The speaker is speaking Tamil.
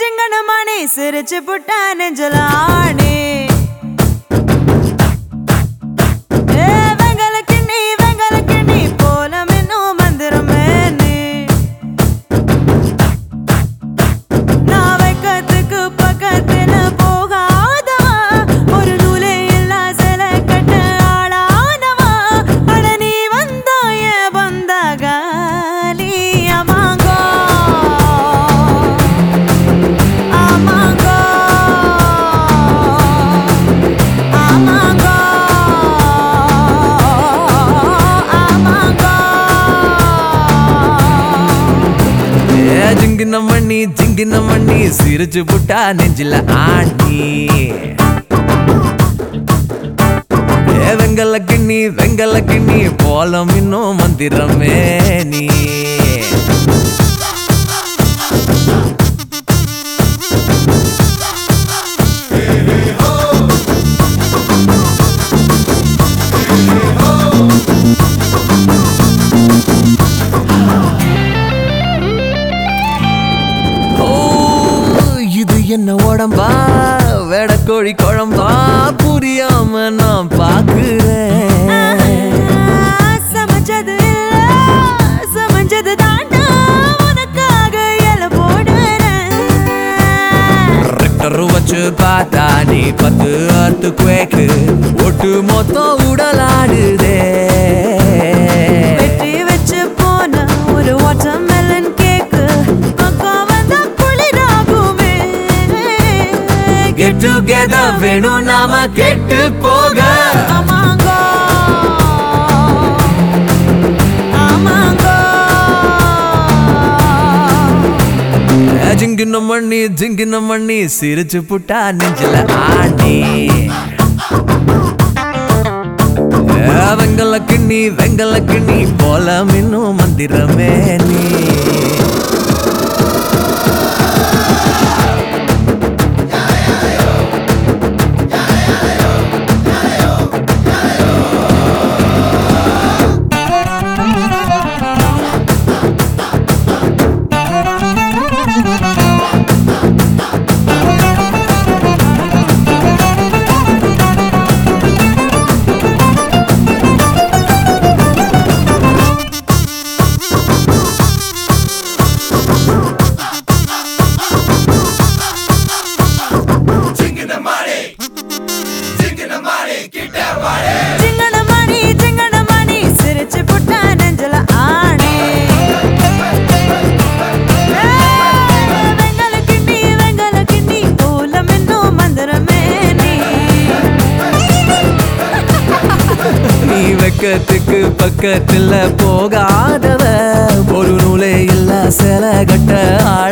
சிங்கனமானே சிரிச்சு புட்டா நெஞ்சலா. ஏ ஜிங்கின மண்ணி ஜிங்கின மண்ணி சிரிச்சு புட்டா நெஞ்சில ஆண்டி வெங்கல கிண்ணி வெங்கல கிண்ணி போலம் இன்னும் மந்திரமே நீ. என்ன உடம்பா? வேடக்கோழி குழம்பா? புரியாம நான் பாக்குறேன். சமைச்சது சமைச்சது தாண்டா. உனக்காக இல போடுறேன். ரெக்டர் வச்சு பார்த்தா நீ பத்து அத்து குவேக்கு ஒட்டு மொத்தம் உடலாடுதே வேணும் நாம கெட்டு போக. ஜிங்கின மண்ணி ஜிங்கின மண்ணி சிரிச்சு புட்டா நெஞ்சில ஆண்டி வெங்கல கிண்ணி வெங்கல கிண்ணி போல மின்னும் மந்திரமே நீ. பக்கத்துக்கு பக்கத்தில் போகாதவ. ஒரு நூலே இல்ல சில கட்ட ஆளானவ